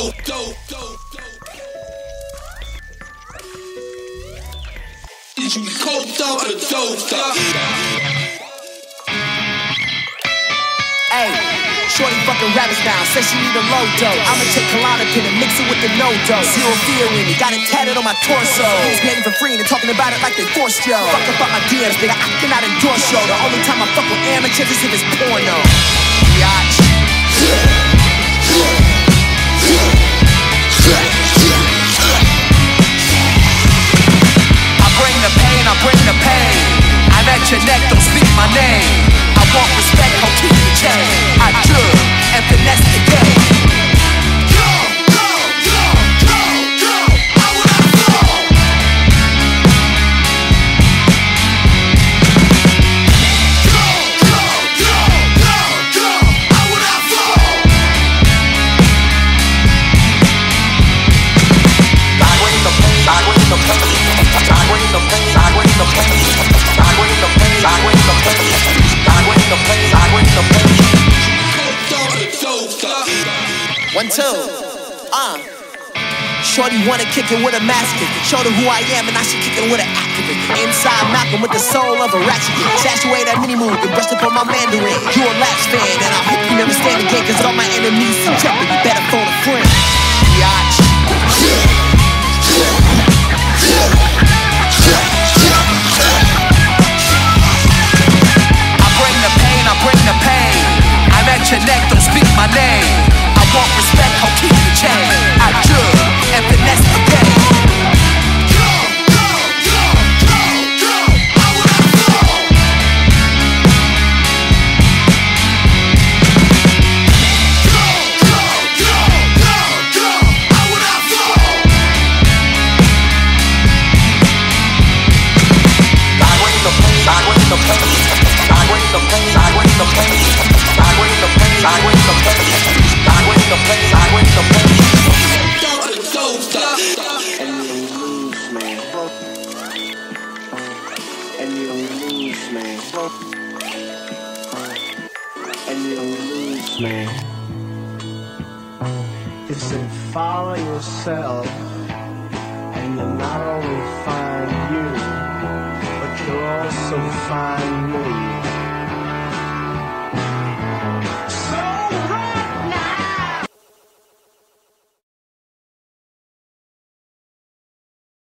go, go, go. Did you cold out or dope up? Hey, shorty fucking rabbit style, says she need a low dose. I'ma take Klonopin and mix it with the no dose. Zero fear in me? got it tatted on my torso. He's getting for free and talking about it like they forced yo. Fuck about my DMs, nigga, I cannot endorse yo. The only time I fuck with amateurs is if it's porno. Don't speak my name. I want respect, One, two. Uh. Shorty wanna kick it with a mascot. Showed her who I am and I should kick it with an activist. Inside Malcolm with the soul of a ratchet. Away that mini move and brushed up on my Mandarin. You a lapse fan and I hope you never stand again cause all my enemies in jeopardy. You better phone follow yourself, and you'll not find